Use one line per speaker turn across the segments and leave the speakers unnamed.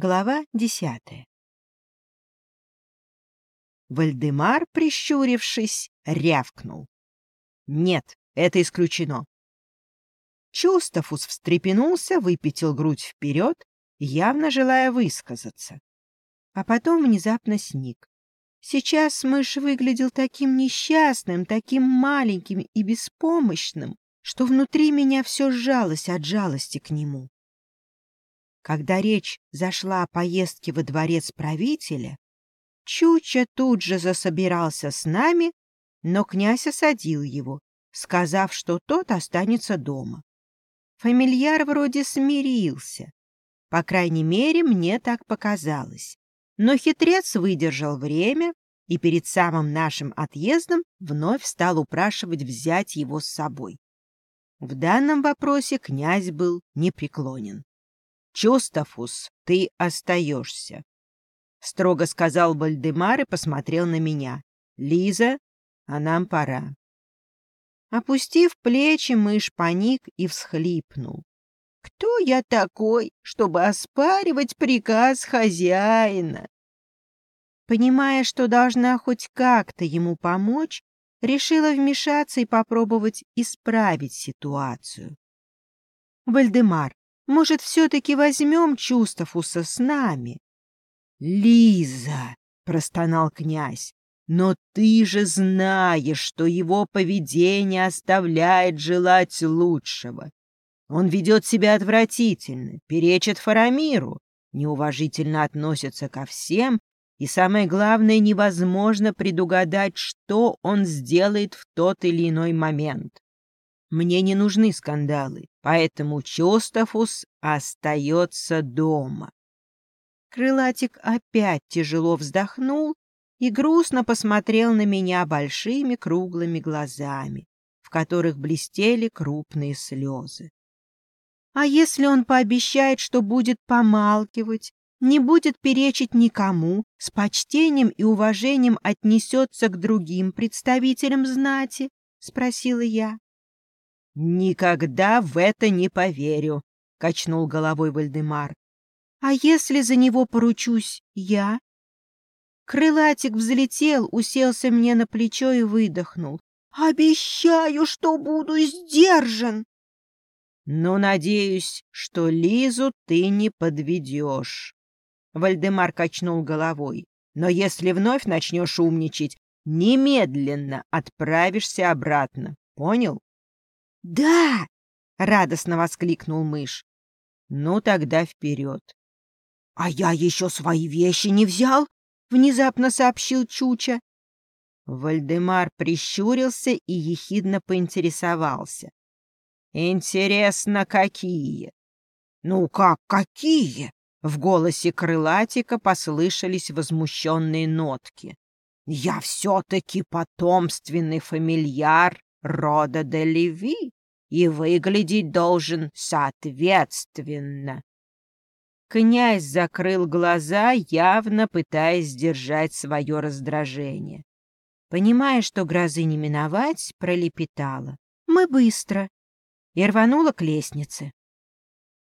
Глава десятая Вальдемар, прищурившись, рявкнул. «Нет, это исключено». Чустафус встрепенулся, выпятил грудь вперед, явно желая высказаться. А потом внезапно сник. Сейчас мышь выглядел таким несчастным, таким маленьким и беспомощным, что внутри меня все сжалось от жалости к нему. Когда речь зашла о поездке во дворец правителя, Чуча тут же засобирался с нами, но князь осадил его, сказав, что тот останется дома. Фамильяр вроде смирился. По крайней мере, мне так показалось. Но хитрец выдержал время и перед самым нашим отъездом вновь стал упрашивать взять его с собой. В данном вопросе князь был непреклонен. Чустафус, ты остаешься. Строго сказал Вальдемар и посмотрел на меня. Лиза, а нам пора. Опустив плечи, мышь паник и всхлипнул. Кто я такой, чтобы оспаривать приказ хозяина? Понимая, что должна хоть как-то ему помочь, решила вмешаться и попробовать исправить ситуацию. Вальдемар, может, все-таки возьмем Чустафуса с нами? — Лиза! — простонал князь. — Но ты же знаешь, что его поведение оставляет желать лучшего. Он ведет себя отвратительно, перечит Фарамиру, неуважительно относится ко всем, и самое главное, невозможно предугадать, что он сделает в тот или иной момент. Мне не нужны скандалы, поэтому Чостафус остается дома. Крылатик опять тяжело вздохнул и грустно посмотрел на меня большими круглыми глазами, в которых блестели крупные слезы. А если он пообещает, что будет помалкивать, не будет перечить никому, с почтением и уважением отнесется к другим представителям знати? — спросила я. «Никогда в это не поверю», — качнул головой Вальдемар. «А если за него поручусь я?» Крылатик взлетел, уселся мне на плечо и выдохнул. «Обещаю, что буду сдержан!» «Ну, надеюсь, что Лизу ты не подведешь». Вальдемар качнул головой. «Но если вновь начнешь умничать, немедленно отправишься обратно. Понял?» «Да!» — радостно воскликнул мышь. «Ну, тогда вперед!» «А я еще свои вещи не взял!» — внезапно сообщил Чуча. Вальдемар прищурился и ехидно поинтересовался. «Интересно, какие?» «Ну как какие?» В голосе крылатика послышались возмущенные нотки. «Я все-таки потомственный фамильяр рода де Леви и выглядеть должен соответственно. Князь закрыл глаза, явно пытаясь сдержать свое раздражение. Понимая, что грозы не миновать, пролепетала. «Мы быстро!» и рванула к лестнице.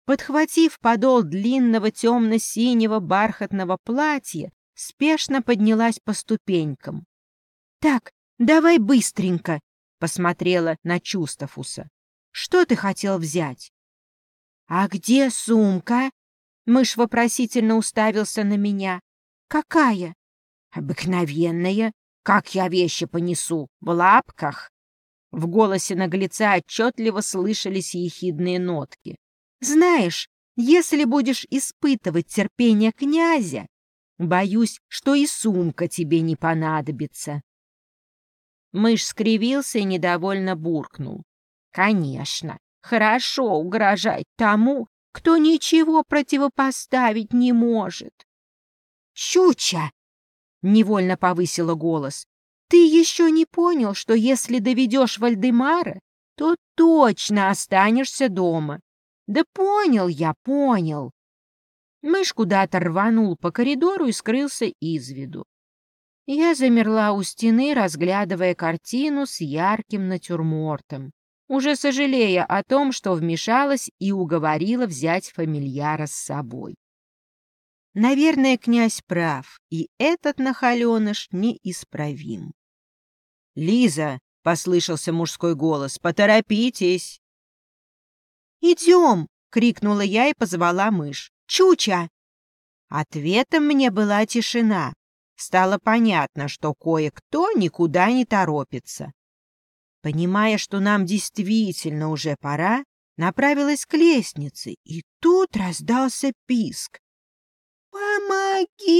Подхватив подол длинного темно-синего бархатного платья, спешно поднялась по ступенькам. «Так, давай быстренько!» посмотрела на Чустафуса. «Что ты хотел взять?» «А где сумка?» Мышь вопросительно уставился на меня. «Какая?» «Обыкновенная. Как я вещи понесу? В лапках?» В голосе наглеца отчетливо слышались ехидные нотки. «Знаешь, если будешь испытывать терпение князя, боюсь, что и сумка тебе не понадобится». Мышь скривился и недовольно буркнул. «Конечно, хорошо угрожать тому, кто ничего противопоставить не может». «Чуча!» — невольно повысила голос. «Ты еще не понял, что если доведешь Вальдемара, то точно останешься дома?» «Да понял я, понял!» Мышь куда-то рванул по коридору и скрылся из виду. Я замерла у стены, разглядывая картину с ярким натюрмортом, уже сожалея о том, что вмешалась и уговорила взять фамильяра с собой. Наверное, князь прав, и этот нахаленыш неисправим. «Лиза!» — послышался мужской голос. «Поторопитесь!» «Идем!» — крикнула я и позвала мышь. «Чуча!» Ответом мне была тишина. Стало понятно, что кое-кто никуда не торопится. Понимая, что нам действительно уже пора, направилась к лестнице, и тут раздался писк. «Помоги!»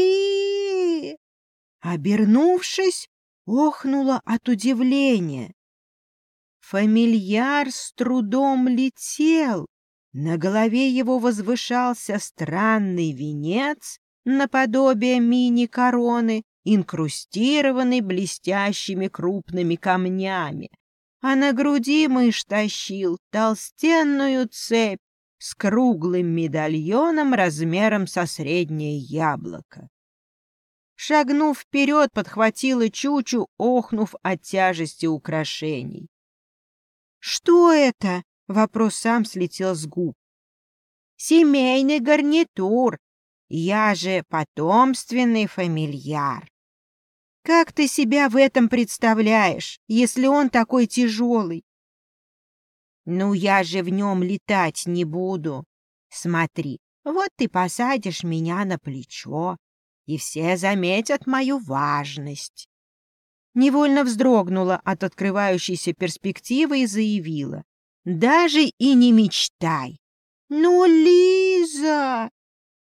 Обернувшись, охнула от удивления. Фамильяр с трудом летел. На голове его возвышался странный венец наподобие мини-короны, инкрустированный блестящими крупными камнями. А на груди мышь тащил толстенную цепь с круглым медальоном размером со среднее яблоко. Шагнув вперед, подхватила Чучу, охнув от тяжести украшений. «Что это?» — вопрос сам слетел с губ. «Семейный гарнитур. Я же потомственный фамильяр. Как ты себя в этом представляешь, если он такой тяжелый? Ну, я же в нем летать не буду. Смотри, вот ты посадишь меня на плечо, и все заметят мою важность невольно вздрогнула от открывающейся перспективы и заявила. «Даже и не мечтай!» «Ну, Лиза!»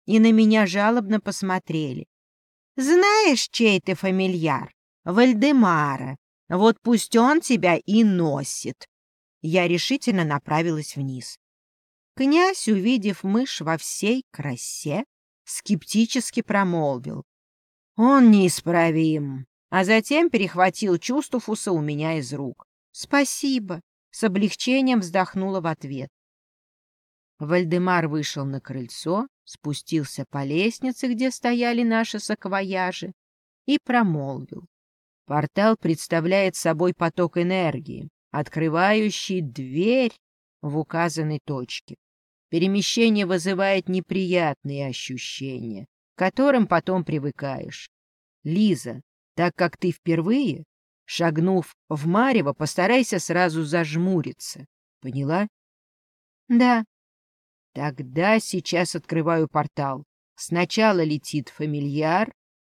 И на меня жалобно посмотрели. «Знаешь, чей ты фамильяр? Вальдемара. Вот пусть он тебя и носит!» Я решительно направилась вниз. Князь, увидев мышь во всей красе, скептически промолвил. «Он неисправим а затем перехватил Чустуфуса у меня из рук. «Спасибо!» — с облегчением вздохнула в ответ. Вальдемар вышел на крыльцо, спустился по лестнице, где стояли наши саквояжи, и промолвил. Портал представляет собой поток энергии, открывающий дверь в указанной точке. Перемещение вызывает неприятные ощущения, к которым потом привыкаешь. Лиза, так как ты впервые, шагнув в марево, постарайся сразу зажмуриться. Поняла? Да. Тогда сейчас открываю портал. Сначала летит фамильяр,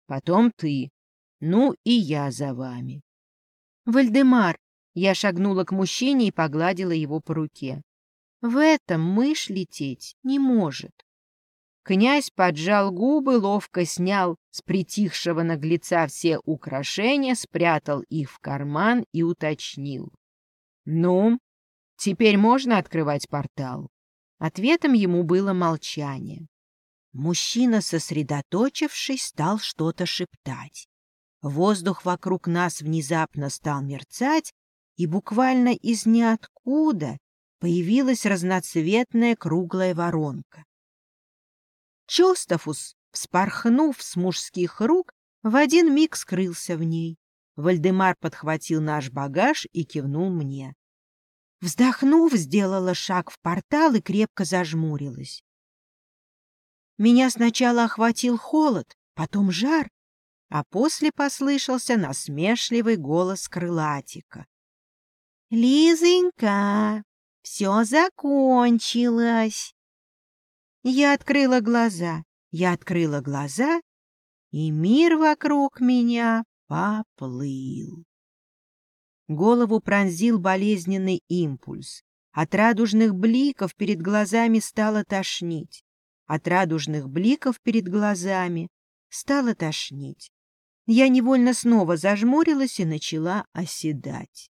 потом ты. Ну и я за вами. Вальдемар. Я шагнула к мужчине и погладила его по руке. В этом мышь лететь не может. Князь поджал губы, ловко снял с притихшего наглеца все украшения, спрятал их в карман и уточнил. «Ну, теперь можно открывать портал?» Ответом ему было молчание. Мужчина, сосредоточившись, стал что-то шептать. Воздух вокруг нас внезапно стал мерцать, и буквально из ниоткуда появилась разноцветная круглая воронка. Чостафус, вспорхнув с мужских рук, в один миг скрылся в ней. Вальдемар подхватил наш багаж и кивнул мне. Вздохнув, сделала шаг в портал и крепко зажмурилась. Меня сначала охватил холод, потом жар, а после послышался насмешливый голос крылатика. «Лизонька, все закончилось!» Я открыла глаза, я открыла глаза, и мир вокруг меня поплыл. Голову пронзил болезненный импульс. От радужных бликов перед глазами стало тошнить. От радужных бликов перед глазами стало тошнить. Я невольно снова зажмурилась и начала оседать.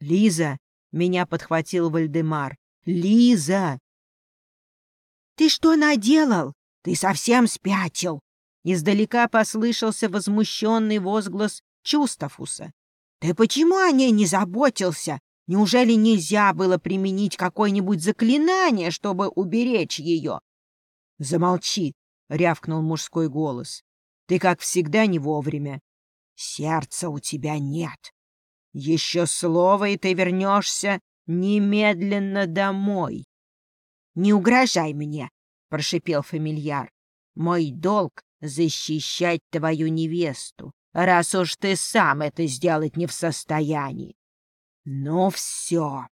«Лиза!» — меня подхватил Вальдемар. «Лиза! «Ты что наделал? Ты совсем спятил!» Издалека послышался возмущенный возглас Чустафуса. «Ты почему о ней не заботился? Неужели нельзя было применить какое-нибудь заклинание, чтобы уберечь ее?» «Замолчи!» — рявкнул мужской голос. «Ты, как всегда, не вовремя. Сердца у тебя нет. Еще слово, и ты вернешься немедленно домой». «Не угрожай мне!» — прошипел фамильяр. Мой долг — защищать твою невесту, раз уж ты сам это сделать не в состоянии. Ну все.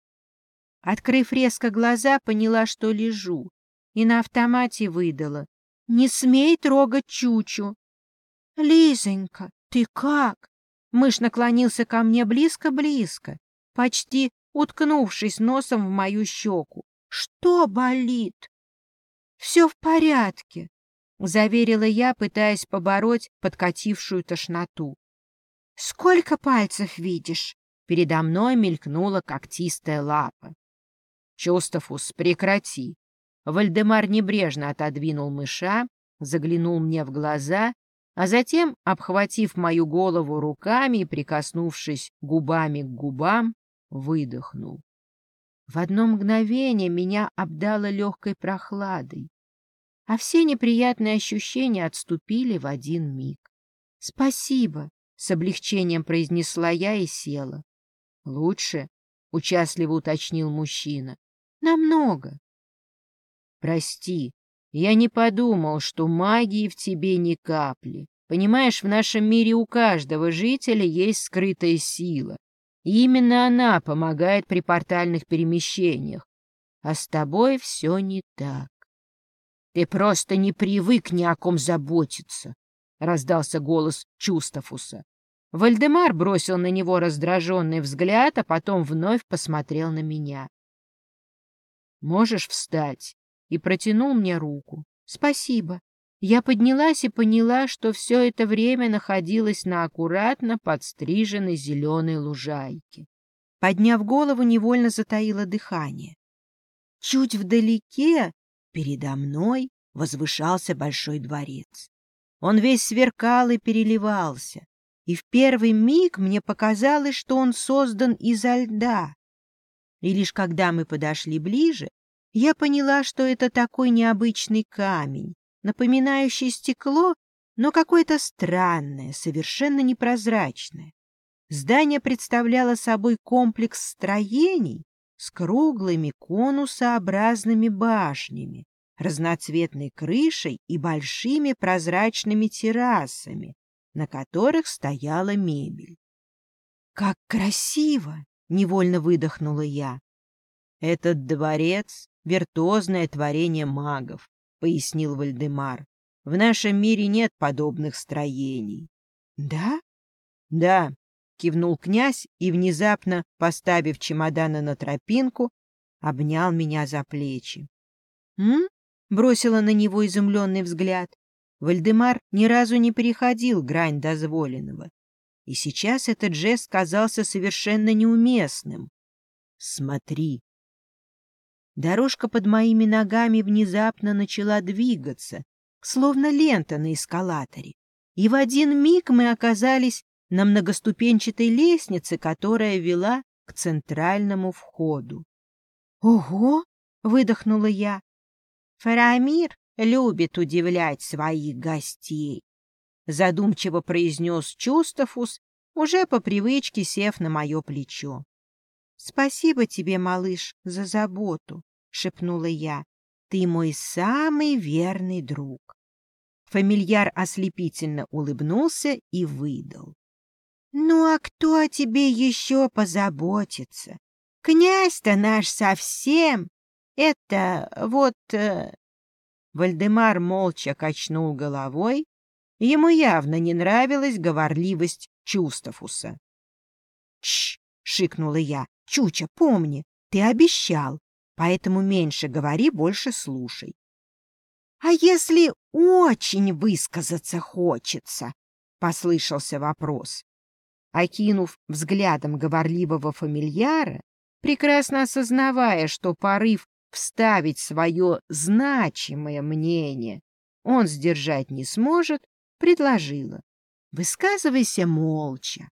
Открыв резко глаза, поняла, что лежу, и на автомате выдала. «Не смей трогать Чучу!» «Лизонька, ты как?» Мышь наклонился ко мне близко-близко, почти уткнувшись носом в мою щеку. «Что болит?» «Все в порядке», — заверила я, пытаясь побороть подкатившую тошноту. «Сколько пальцев видишь?» Передо мной мелькнула когтистая лапа. «Чустафус, прекрати!» Вальдемар небрежно отодвинул мыша, заглянул мне в глаза, а затем, обхватив мою голову руками и прикоснувшись губами к губам, выдохнул. В одно мгновение меня обдало легкой прохладой, а все неприятные ощущения отступили в один миг. «Спасибо!» — с облегчением произнесла я и села. «Лучше?» — участливо уточнил мужчина. «Намного». «Прости, я не подумал, что магии в тебе ни капли. Понимаешь, в нашем мире у каждого жителя есть скрытая сила. И именно она помогает при портальных перемещениях. А с тобой все не так. Ты просто не привык ни о ком заботиться, — раздался голос Чустафуса. Вальдемар бросил на него раздраженный взгляд, а потом вновь посмотрел на меня. «Можешь встать?» и протянул мне руку. «Спасибо». Я поднялась и поняла, что все это время находилась на аккуратно подстриженной зеленой лужайке. Подняв голову, невольно затаила дыхание. Чуть вдалеке, передо мной, возвышался большой дворец. Он весь сверкал и переливался, и в первый миг мне показалось, что он создан изо льда. И лишь когда мы подошли ближе, я поняла, что это такой необычный камень, напоминающий стекло, но какое-то странное, совершенно непрозрачное. Здание представляло собой комплекс строений с круглыми конусообразными башнями, разноцветной крышей и большими прозрачными террасами, на которых стояла мебель. «Как красиво!» — невольно выдохнула я. «Этот дворец — виртуозное творение магов», — пояснил Вальдемар. «В нашем мире нет подобных строений». «Да?» «Да», — кивнул князь и, внезапно поставив чемоданы на тропинку, обнял меня за плечи. «М?» — бросила на него изумленный взгляд. Вальдемар ни разу не переходил грань дозволенного. И сейчас этот жест казался совершенно неуместным. «Смотри!» Дорожка под моими ногами внезапно начала двигаться, словно лента на эскалаторе. И в один миг мы оказались на многоступенчатой лестнице, которая вела к центральному входу. «Ого!» — выдохнула я. «Фарамир любит удивлять своих гостей», — задумчиво произнес Чустафус, уже по привычке сев на мое плечо. «Спасибо тебе, малыш, за заботу», — шепнула я. «Ты мой самый верный друг». Фамильяр ослепительно улыбнулся и выдал. «Ну а кто о тебе еще позаботится? Князь-то наш совсем. Это вот...» э, Вальдемар молча качнул головой. Ему явно не нравилась говорливость Чустафуса. «Чш!» — шикнула я. «Чуча, помни, ты обещал, поэтому меньше говори, больше слушай». «А если очень высказаться хочется?» — послышался вопрос. Окинув взглядом говорливого фамильяра, прекрасно осознавая, что порыв вставить свое значимое мнение он сдержать не сможет, предложила. Высказывайся молча.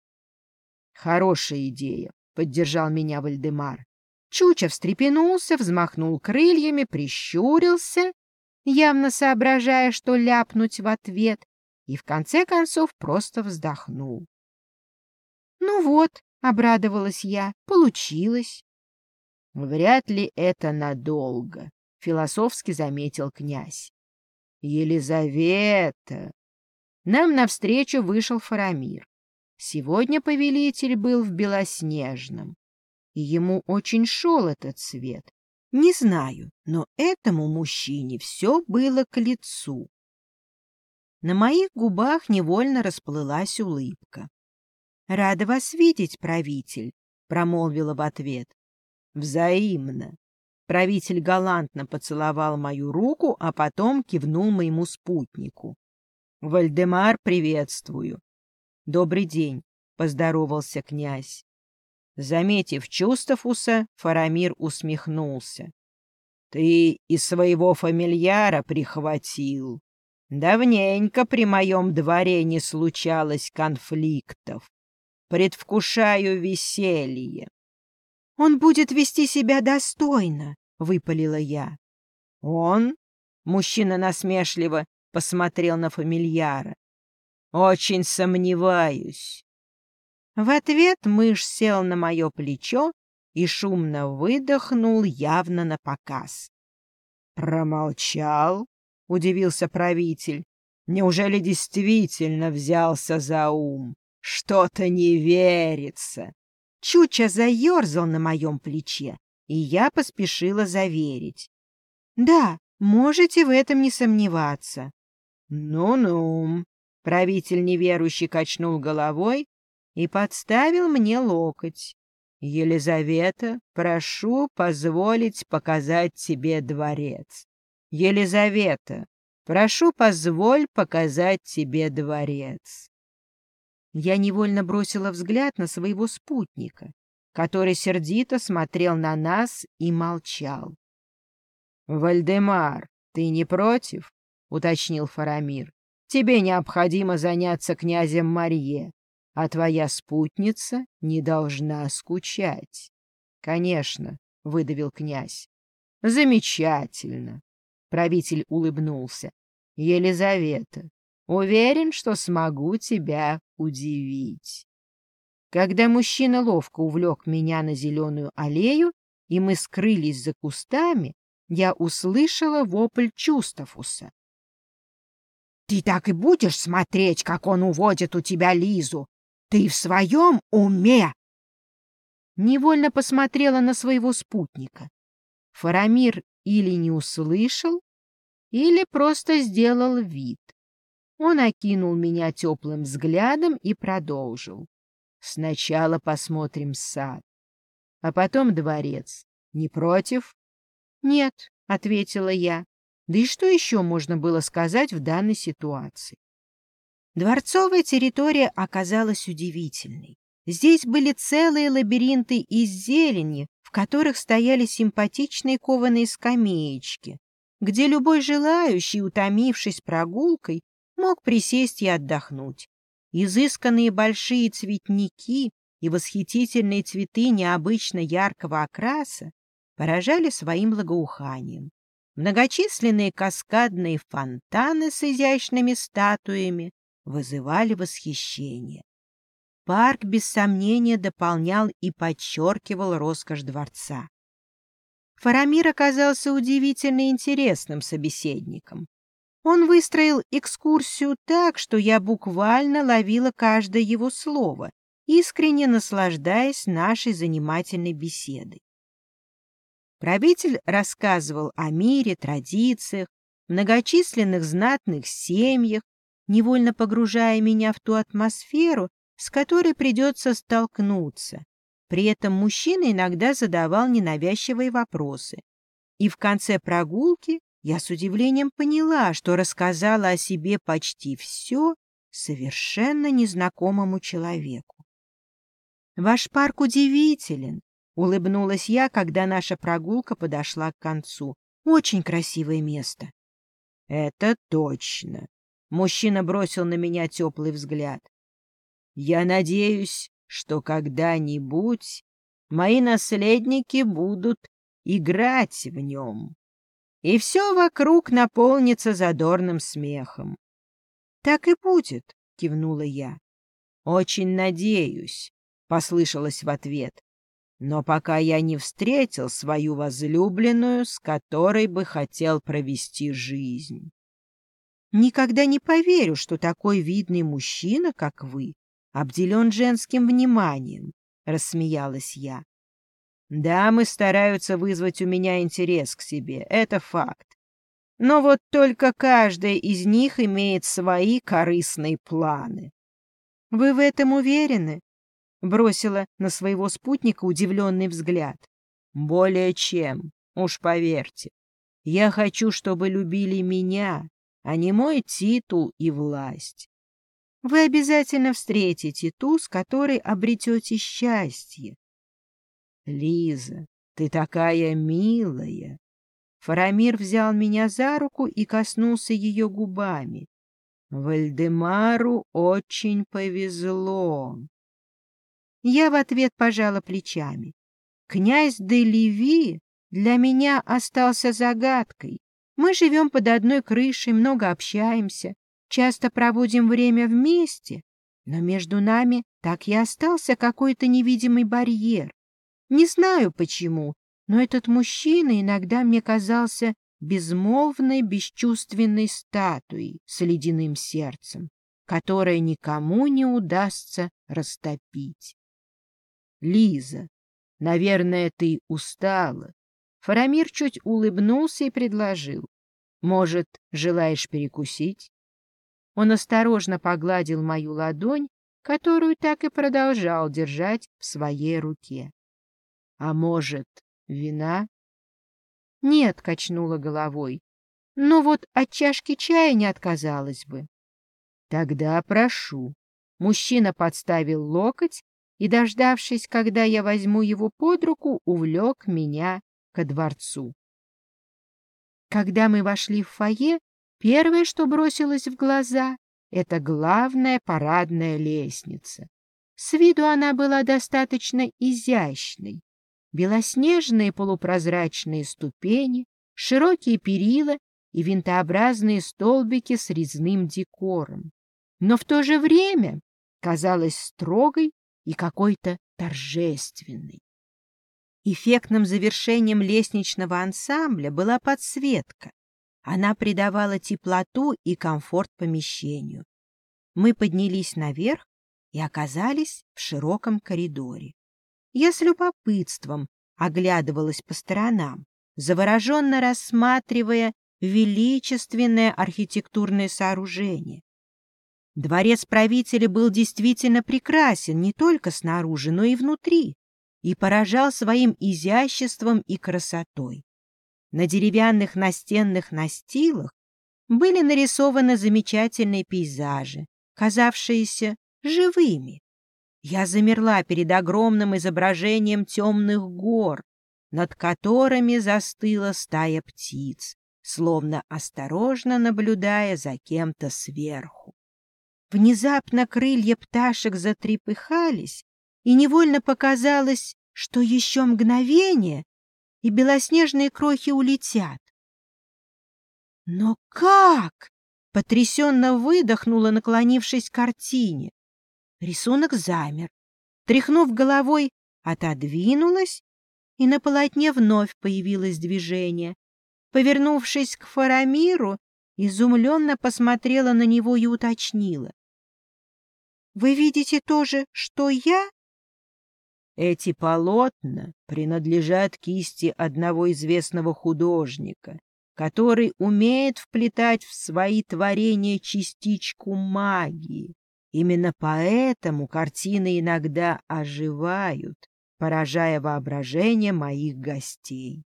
Хорошая идея, поддержал меня Вальдемар. Чуча встрепенулся, взмахнул крыльями, прищурился, явно соображая, что ляпнуть в ответ, и в конце концов просто вздохнул. «Ну вот», — обрадовалась я, — «получилось». «Вряд ли это надолго», — философски заметил князь. Елизавета!» Нам навстречу вышел Фарамир. Сегодня повелитель был в белоснежном, и ему очень шел этот цвет. Не знаю, но этому мужчине все было к лицу. На моих губах невольно расплылась улыбка. — Рада вас видеть, правитель, — промолвила в ответ. — Взаимно. Правитель галантно поцеловал мою руку, а потом кивнул моему спутнику. — Вальдемар, приветствую. — Добрый день, — поздоровался князь. Заметив Чустафуса, Фарамир усмехнулся. — Ты и своего фамильяра прихватил. Давненько при моем дворе не случалось конфликтов. Предвкушаю веселье. — Он будет вести себя достойно, — выпалила я. — Он? — мужчина насмешливо посмотрел на фамильяра. — Очень сомневаюсь. В ответ мышь сел на мое плечо и шумно выдохнул явно на показ. — Промолчал? — удивился правитель. «Неужели действительно взялся за ум? Что-то не верится!» Чуча заерзал на моем плече, и я поспешила заверить. «Да, можете в этом не сомневаться». «Ну-ну», — правитель неверующий качнул головой и подставил мне локоть. «Елизавета, прошу позволить показать тебе дворец». Елизавета, прошу, позволь показать тебе дворец. Я невольно бросила взгляд на своего спутника, который сердито смотрел на нас и молчал. — Вальдемар, ты не против? — уточнил Фарамир. — Тебе необходимо заняться князем Марье, а твоя спутница не должна скучать. — Конечно, — выдавил князь. — Замечательно. Правитель улыбнулся. Елизавета, уверен, что смогу тебя удивить. Когда мужчина ловко увлек меня на зеленую аллею, и мы скрылись за кустами, я услышала вопль Чустафуса. — Ты так и будешь смотреть, как он уводит у тебя Лизу? Ты в своем уме? Невольно посмотрела на своего спутника. Фарамир или не услышал, или просто сделал вид. Он окинул меня теплым взглядом и продолжил. Сначала посмотрим сад, а потом дворец. Не против? Нет, — ответила я. Да и что еще можно было сказать в данной ситуации? Дворцовая территория оказалась удивительной. Здесь были целые лабиринты из зелени, в которых стояли симпатичные кованые скамеечки, где любой желающий, утомившись прогулкой, мог присесть и отдохнуть. Изысканные большие цветники и восхитительные цветы необычно яркого окраса поражали своим благоуханием. Многочисленные каскадные фонтаны с изящными статуями вызывали восхищение. Парк, без сомнения, дополнял и подчеркивал роскошь дворца. Фарамир оказался удивительно интересным собеседником. Он выстроил экскурсию так, что я буквально ловила каждое его слово, искренне наслаждаясь нашей занимательной беседой. Правитель рассказывал о мире, традициях, многочисленных знатных семьях, невольно погружая меня в ту атмосферу, с которой придется столкнуться, при этом мужчина иногда задавал ненавязчивые вопросы. И в конце прогулки я с удивлением поняла, что рассказала о себе почти все совершенно незнакомому человеку. «Ваш парк удивителен», — улыбнулась я, когда наша прогулка подошла к концу. «Очень красивое место». «Это точно», — мужчина бросил на меня теплый взгляд. «Я надеюсь, что когда-нибудь мои наследники будут играть в нем, и все вокруг наполнится задорным смехом. — Так и будет, — кивнула я. — Очень надеюсь, — послышалось в ответ. Но пока я не встретил свою возлюбленную, с которой бы хотел провести жизнь. Никогда не поверю, что такой видный мужчина, как вы, обделен женским вниманием, — рассмеялась я. Дамы стараются вызвать у меня интерес к себе, это факт. Но вот только каждая из них имеет свои корыстные планы. — Вы в этом уверены? — бросила на своего спутника удивленный взгляд. — Более чем, уж поверьте. Я хочу, чтобы любили меня, а не мой титул и власть. Вы обязательно встретите ту, с которой обретете счастье. Лиза, ты такая милая. Фарамир взял меня за руку и коснулся ее губами. Вальдемару очень повезло. Я в ответ пожала плечами. Князь де Леви для меня остался загадкой. Мы живем под одной крышей, много общаемся, часто проводим время вместе, но между нами так и остался какой-то невидимый барьер. Не знаю почему, но этот мужчина иногда мне казался безмолвной, бесчувственной статуей с ледяным сердцем, которое никому не удастся растопить. Лиза, наверное, ты устала, Фарамир чуть улыбнулся и предложил. «Может, желаешь перекусить?» Он осторожно погладил мою ладонь, которую так и продолжал держать в своей руке. «А может, вина?» «Нет», — качнула головой. «Но вот от чашки чая не отказалась бы». «Тогда прошу». Мужчина подставил локоть и, дождавшись, когда я возьму его под руку, увлек меня ко дворцу. Когда мы вошли в фойе, первое, что бросилось в глаза, это главная парадная лестница. С виду она была достаточно изящной. Белоснежные полупрозрачные ступени, широкие перила и винтообразные столбики с резным декором. Но в то же время казалась строгой и какой-то торжественной. Эффектным завершением лестничного ансамбля была подсветка. Она придавала теплоту и комфорт помещению. Мы поднялись наверх и оказались в широком коридоре. Я с любопытством оглядывалась по сторонам, завороженно рассматривая величественное архитектурное сооружение. Дворец правителя был действительно прекрасен не только снаружи, но и внутри и поражал своим изяществом и красотой. На деревянных настенных настилах были нарисованы замечательные пейзажи, казавшиеся живыми. Я замерла перед огромным изображением темных гор, над которыми застыла стая птиц, словно осторожно наблюдая за кем-то сверху. Внезапно крылья пташек затрепыхались, и невольно показалось, что еще мгновение, и белоснежные крохи улетят. «Но как?» — потрясенно выдохнула, наклонившись к картине. Рисунок замер. Тряхнув головой, отодвинулась, и на полотне вновь появилось движение. Повернувшись к Фарамиру, изумленно посмотрела на него и уточнила. — Вы видите то же, что я? Эти полотна принадлежат кисти одного известного художника, который умеет вплетать в свои творения частичку магии. Именно поэтому картины иногда оживают, поражая воображение моих гостей.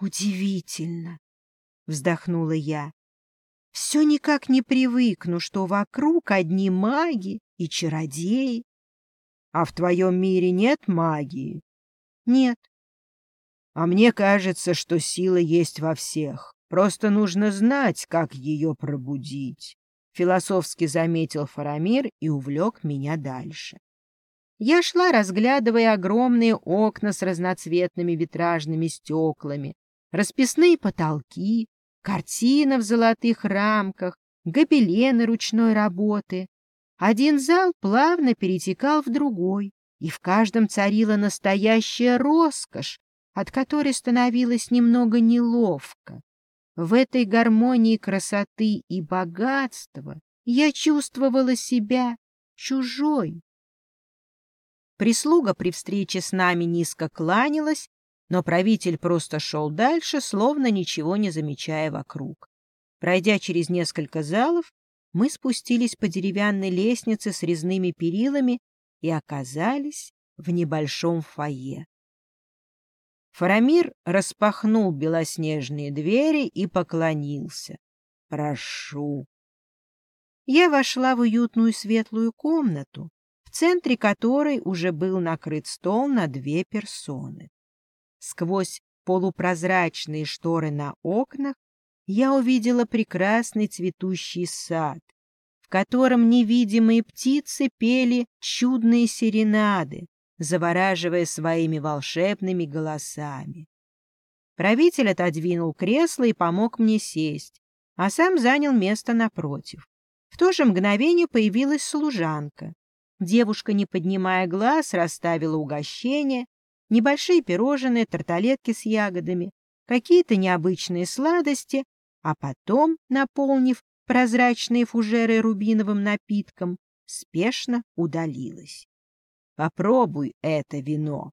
«Удивительно!» — вздохнула я. «Все никак не привыкну, что вокруг одни маги и чародеи. А в твоем мире нет магии? Нет. А мне кажется, что сила есть во всех. Просто нужно знать, как ее пробудить. Философски заметил Фарамир и увлек меня дальше. Я шла, разглядывая огромные окна с разноцветными витражными стеклами, расписные потолки, картины в золотых рамках, гобелены ручной работы, один зал плавно перетекал в другой, и в каждом царила настоящая роскошь, от которой становилось немного неловко. В этой гармонии красоты и богатства я чувствовала себя чужой. Прислуга при встрече с нами низко кланялась, но правитель просто шел дальше, словно ничего не замечая вокруг. Пройдя через несколько залов, мы спустились по деревянной лестнице с резными перилами и оказались в небольшом фойе. Фарамир распахнул белоснежные двери и поклонился. «Прошу». Я вошла в уютную светлую комнату, в центре которой уже был накрыт стол на две персоны. Сквозь полупрозрачные шторы на окнах я увидела прекрасный цветущий сад, в котором невидимые птицы пели чудные серенады, завораживая своими волшебными голосами. Правитель отодвинул кресло и помог мне сесть, а сам занял место напротив. В то же мгновение появилась служанка. Девушка, не поднимая глаз, расставила угощения, небольшие пирожные, тарталетки с ягодами, какие-то необычные сладости, а потом, наполнив прозрачные фужеры рубиновым напитком, спешно удалилась. Попробуй это вино.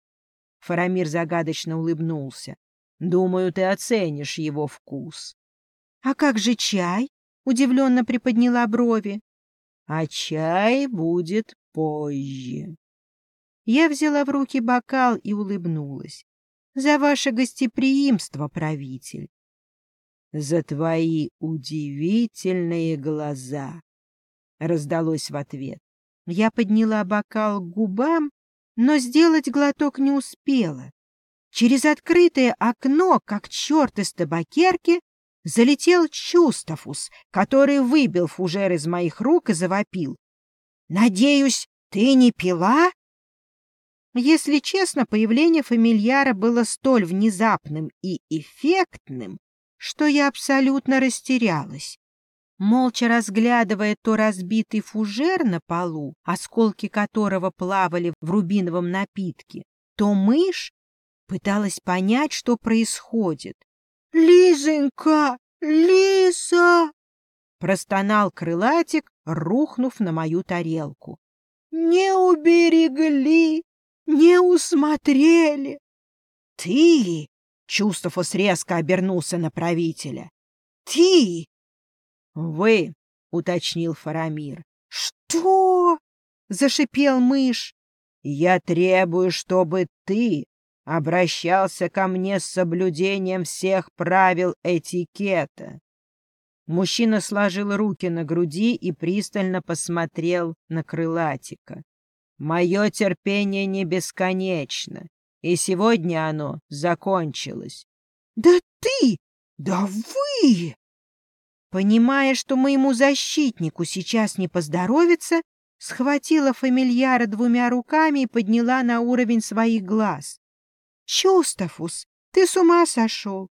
Фарамир загадочно улыбнулся. Думаю, ты оценишь его вкус. — А как же чай? — удивленно приподняла брови. — А чай будет позже. Я взяла в руки бокал и улыбнулась. — За ваше гостеприимство, правитель. — За твои удивительные глаза! — раздалось в ответ. Я подняла бокал к губам, но сделать глоток не успела. Через открытое окно, как черт из табакерки, залетел Чустафус, который выбил фужер из моих рук и завопил. «Надеюсь, ты не пила?» Если честно, появление фамильяра было столь внезапным и эффектным, что я абсолютно растерялась молча разглядывая то разбитый фужер на полу, осколки которого плавали в рубиновом напитке, то мышь пыталась понять, что происходит. — Лизонька! Лиза! — простонал крылатик, рухнув на мою тарелку. — Не уберегли, не усмотрели. — Ты! — Чувствовос резко обернулся на правителя. — Ты! «Вы», — уточнил Фарамир. «Что?» — зашипел мышь. «Я требую, чтобы ты обращался ко мне с соблюдением всех правил этикета». Мужчина сложил руки на груди и пристально посмотрел на крылатика. «Мое терпение не бесконечно, и сегодня оно закончилось». «Да ты! Да вы!» Понимая, что моему защитнику сейчас не поздоровится, схватила фамильяра двумя руками и подняла на уровень своих глаз. — Чустафус, ты с ума сошел?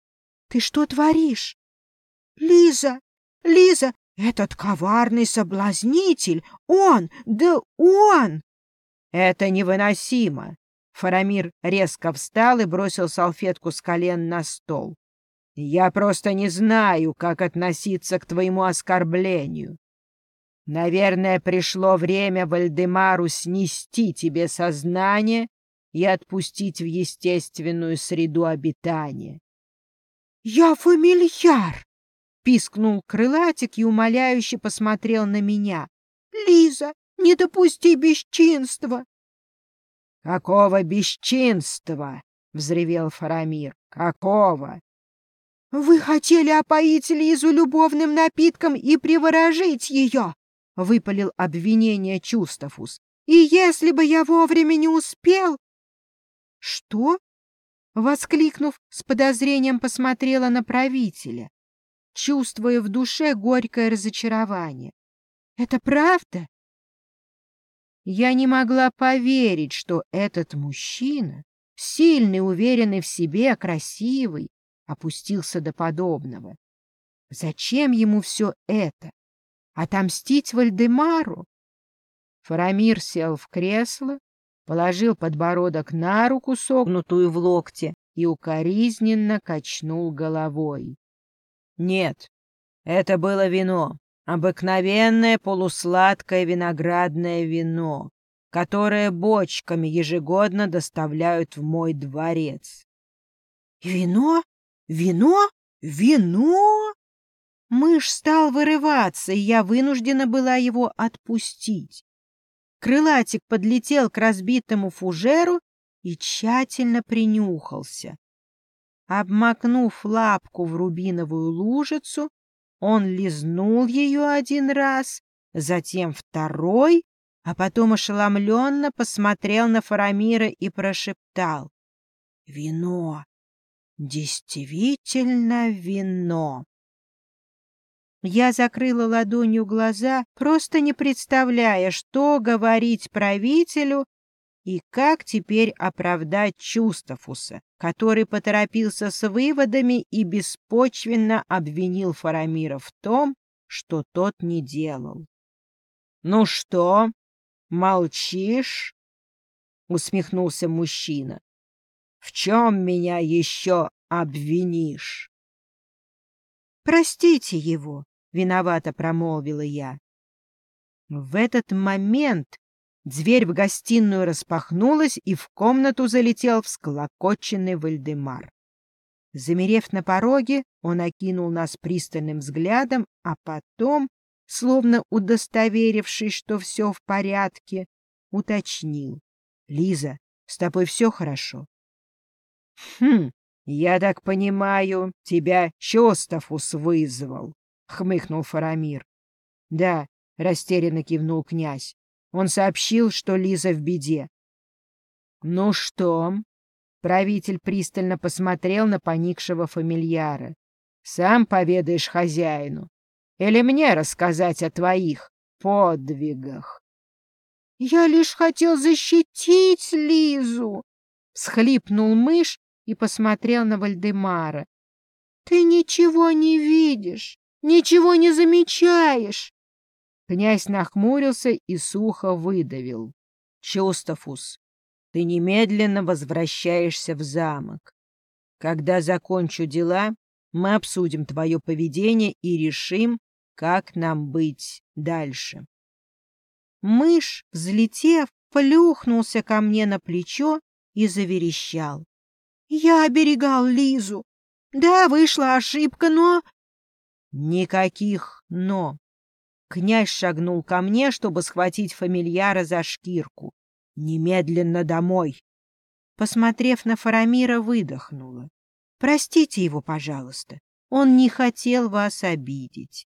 Ты что творишь? — Лиза, Лиза, этот коварный соблазнитель, он, да он! — Это невыносимо! Фарамир резко встал и бросил салфетку с колен на стол. Я просто не знаю, как относиться к твоему оскорблению. Наверное, пришло время Вальдемару снести тебе сознание и отпустить в естественную среду обитания. — Я фамильяр! — пискнул крылатик и умоляюще посмотрел на меня. — Лиза, не допусти бесчинства! — Какого бесчинства? — взревел Фарамир. — Какого? «Вы хотели опоить Лизу любовным напитком и приворожить ее!» — выпалил обвинение Чустафус. «И если бы я вовремя не успел...» «Что?» — воскликнув, с подозрением посмотрела на правителя, чувствуя в душе горькое разочарование. «Это правда?» Я не могла поверить, что этот мужчина, сильный, уверенный в себе, красивый, опустился до подобного. Зачем ему все это? Отомстить Вальдемару? Фарамир сел в кресло, положил подбородок на руку, согнутую в локте, и укоризненно качнул головой. Нет, это было вино. Обыкновенное полусладкое виноградное вино, которое бочками ежегодно доставляют в мой дворец. Вино? Вино? Вино? Мышь стал вырываться, и я вынуждена была его отпустить. Крылатик подлетел к разбитому фужеру и тщательно принюхался. Обмакнув лапку в рубиновую лужицу, он лизнул ее один раз, затем второй, а потом ошеломленно посмотрел на Фарамира и прошептал. — Вино! Действительно вино! Я закрыла ладонью глаза, просто не представляя, что говорить правителю и как теперь оправдать Чустафуса, который поторопился с выводами и беспочвенно обвинил Фарамира в том, что тот не делал. — Ну что, молчишь? — усмехнулся мужчина. — В чем меня еще обвинишь? — Простите его, — виновато промолвила я. В этот момент Дверь в гостиную распахнулась, и в комнату залетел всклокоченный Вальдемар. Замерев на пороге, он окинул нас пристальным взглядом, а потом, словно удостоверившись, что все в порядке, уточнил. — Лиза, с тобой все хорошо? — Хм, я так понимаю, тебя Чостафус вызвал, — хмыкнул Фарамир. — Да, — растерянно кивнул князь. Он сообщил, что Лиза в беде. — Ну что? — правитель пристально посмотрел на поникшего фамильяра. — Сам поведаешь хозяину. Или мне рассказать о твоих подвигах? — Я лишь хотел защитить Лизу! — схлипнул мышь и посмотрел на Вальдемара. — Ты ничего не видишь, ничего не замечаешь. Князь нахмурился и сухо выдавил. — Чустафус, ты немедленно возвращаешься в замок. Когда закончу дела, мы обсудим твое поведение и решим, как нам быть дальше. Мышь, взлетев, плюхнулся ко мне на плечо и заверещал. — Я оберегал Лизу. Да, вышла ошибка, но... — Никаких «но». Князь шагнул ко мне, чтобы схватить фамильяра за шкирку. «Немедленно домой!» Посмотрев на Фарамира, выдохнула. «Простите его, пожалуйста. Он не хотел вас обидеть».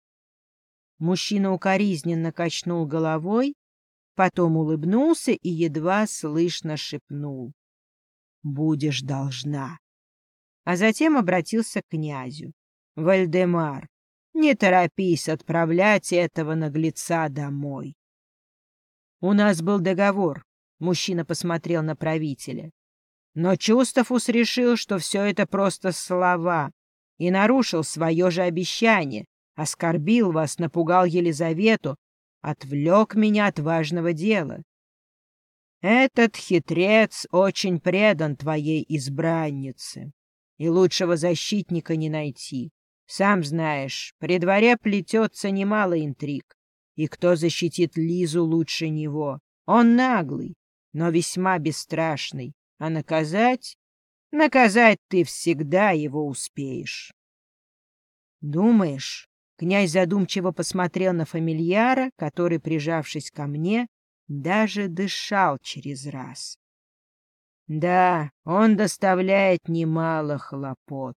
Мужчина укоризненно качнул головой, потом улыбнулся и едва слышно шепнул. «Будешь должна». А затем обратился к князю. «Вальдемар, не торопись отправлять этого наглеца домой. У нас был договор, мужчина посмотрел на правителя. Но Чустафус решил, что все это просто слова, и нарушил свое же обещание, оскорбил вас, напугал Елизавету, отвлек меня от важного дела. Этот хитрец очень предан твоей избраннице, и лучшего защитника не найти. Сам знаешь, при дворе плетется немало интриг. И кто защитит Лизу лучше него? Он наглый, но весьма бесстрашный. А наказать? Наказать ты всегда его успеешь. Думаешь? Князь задумчиво посмотрел на фамильяра, который, прижавшись ко мне, даже дышал через раз. Да, он доставляет немало хлопот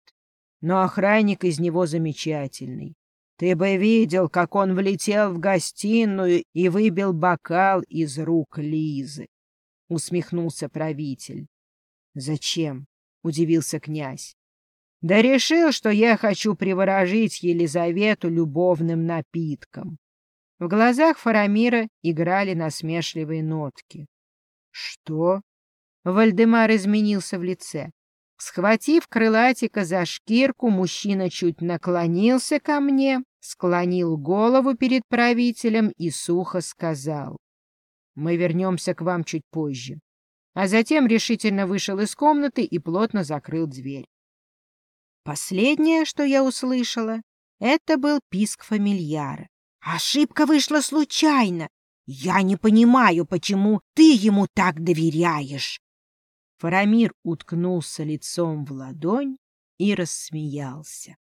но охранник из него замечательный. Ты бы видел, как он влетел в гостиную и выбил бокал из рук Лизы. — усмехнулся правитель. — Зачем? — удивился князь. — Да решил, что я хочу приворожить Елизавету любовным напитком. В глазах Фарамира играли насмешливые нотки. — Что? Вальдемар изменился в лице. Схватив крылатика за шкирку, мужчина чуть наклонился ко мне, склонил голову перед правителем и сухо сказал. «Мы вернемся к вам чуть позже». А затем решительно вышел из комнаты и плотно закрыл дверь. Последнее, что я услышала, Это был писк фамильяра. «Ошибка вышла случайно. Я не понимаю, почему ты ему так доверяешь». Фарамир уткнулся лицом в ладонь и рассмеялся.